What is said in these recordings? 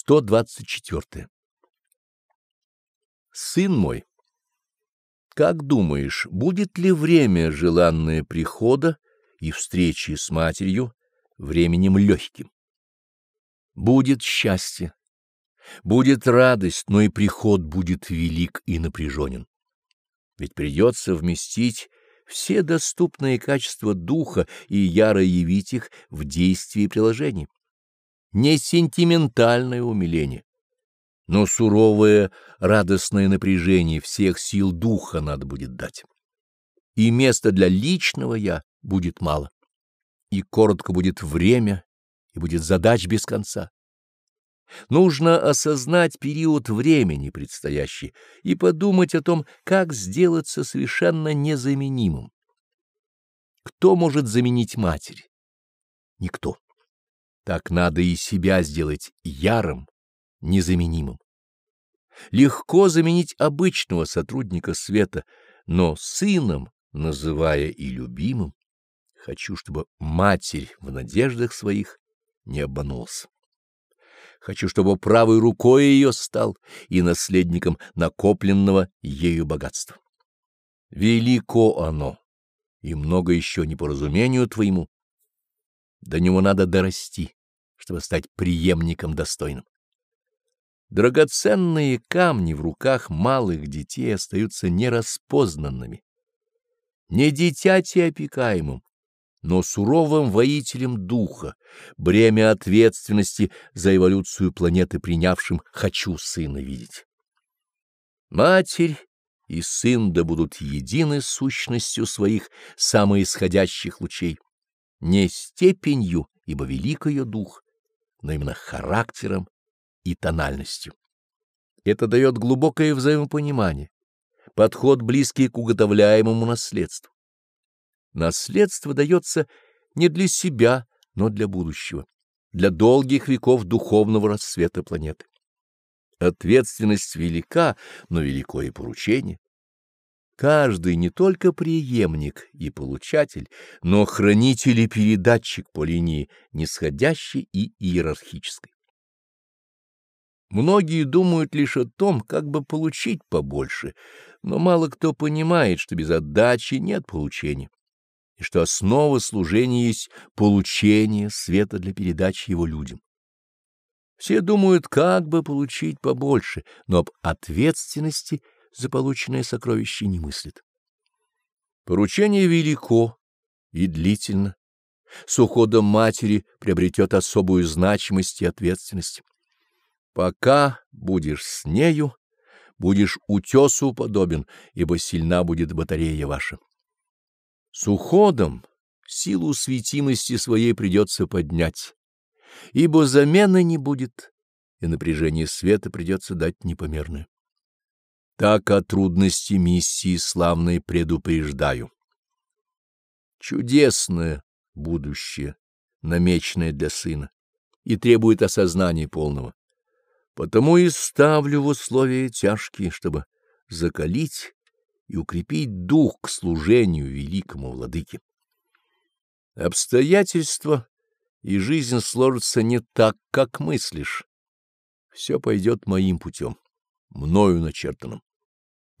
124. Сын мой, как думаешь, будет ли время желанное прихода и встречи с матерью временем легким? Будет счастье, будет радость, но и приход будет велик и напряженен. Ведь придется вместить все доступные качества духа и яро явить их в действии и приложении. Не сентиментальное умиление, но суровое радостное напряжение всех сил духа надо будет дать. И места для личного «я» будет мало, и коротко будет время, и будет задач без конца. Нужно осознать период времени предстоящий и подумать о том, как сделаться совершенно незаменимым. Кто может заменить матерь? Никто. Так надо и себя сделать ярым, незаменимым. Легко заменить обычного сотрудника света, но сыном, называя и любимым, хочу, чтобы матерь в надеждах своих не обманулась. Хочу, чтобы правой рукой ее стал и наследником накопленного ею богатства. Велико оно, и много еще не по разумению твоему. До него надо дорасти, чтобы стать преемником достойным. Драгоценные камни в руках малых детей остаются нераспознанными. Не дитяти опекаемым, но суровым воителем духа, бремя ответственности за эволюцию планеты принявшим «хочу сына видеть». Матерь и сын да будут едины сущностью своих самоисходящих лучей, не степенью, ибо велик ее дух, но именно характером и тональностью. Это дает глубокое взаимопонимание, подход близкий к уготовляемому наследству. Наследство дается не для себя, но для будущего, для долгих веков духовного расцвета планеты. Ответственность велика, но велико и поручение. Каждый не только преемник и получатель, но хранитель и передатчик по линии нисходящей и иерархической. Многие думают лишь о том, как бы получить побольше, но мало кто понимает, что без отдачи нет получения и что основа служения есть получение света для передачи его людям. Все думают, как бы получить побольше, но об ответственности за полученное сокровище не мыслят. Поручение велико и длительно. С уходом матери приобретет особую значимость и ответственность. Пока будешь с нею, будешь утесу подобен, ибо сильна будет батарея ваша. С уходом силу светимости своей придется поднять, ибо замены не будет, и напряжение света придется дать непомерное. Так о трудности миссии славной предупреждаю. Чудесное будущее, намеченное для сына, и требует осознания полного. Потому и ставлю в условия тяжкие, чтобы закалить и укрепить дух к служению великому владыке. Обстоятельства и жизнь сложатся не так, как мыслишь. Все пойдет моим путем, мною начертанным.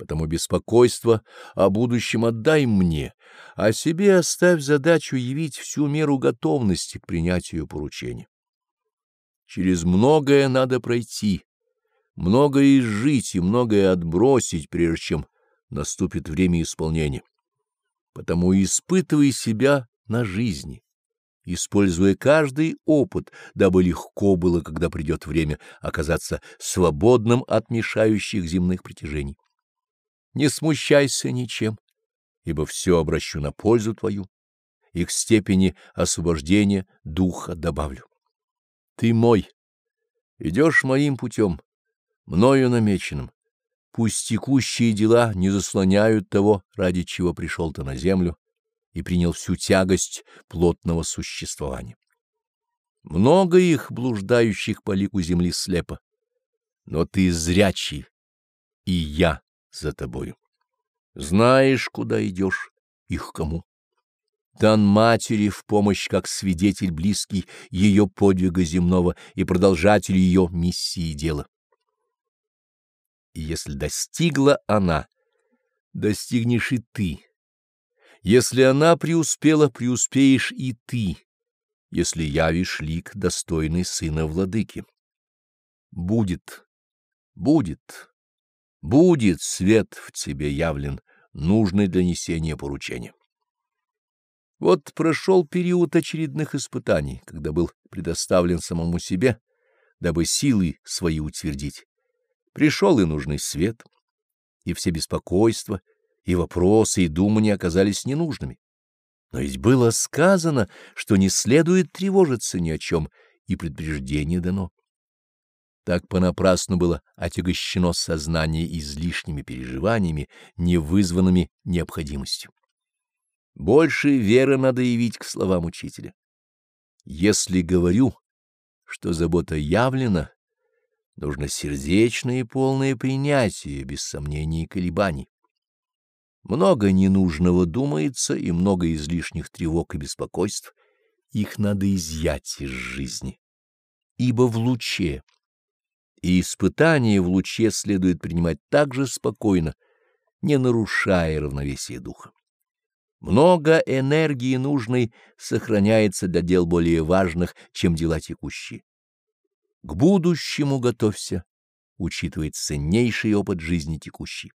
Потому беспокойство о будущем отдай мне, а себе оставь задачу явить всю меру готовности к принятию поручения. Через многое надо пройти, многое изжить и многое отбросить, прежде чем наступит время исполнения. Потому испытывай себя на жизни, используя каждый опыт, дабы легко было, когда придет время, оказаться свободным от мешающих земных притяжений. Не смущайся ничем, ибо все обращу на пользу твою, и к степени освобождения духа добавлю. Ты мой, идешь моим путем, мною намеченным, Пусть текущие дела не заслоняют того, ради чего пришел ты на землю и принял всю тягость плотного существования. Много их, блуждающих по лику земли слепо, но ты зрячий, и я за тобою. Знаешь, куда идешь и к кому. дан матери в помощь как свидетель близкий ее подвига земного и продолжатель ее миссии дела. И если достигла она, достигнешь и ты. Если она преуспела, преуспеешь и ты, если явишь лик достойный сына владыки. Будет, будет, будет свет в тебе явлен, нужный для несения поручения. Вот прошел период очередных испытаний, когда был предоставлен самому себе, дабы силы свои утвердить. Пришел и нужный свет, и все беспокойства, и вопросы, и думания оказались ненужными. Но ведь было сказано, что не следует тревожиться ни о чем, и предупреждение дано. Так понапрасну было отягощено сознание излишними переживаниями, не вызванными необходимостью. Больше веры надо явить к словам учителя. Если говорю, что забота явлена, нужно сердечное и полное принятие, без сомнений и колебаний. Много ненужного думается и много излишних тревог и беспокойств. Их надо изъять из жизни, ибо в луче. И испытания в луче следует принимать так же спокойно, не нарушая равновесия духа. Много энергии нужной сохраняется для дел более важных, чем дела текущие. К будущему готовься, учитывая ценнейший опыт жизни текущей.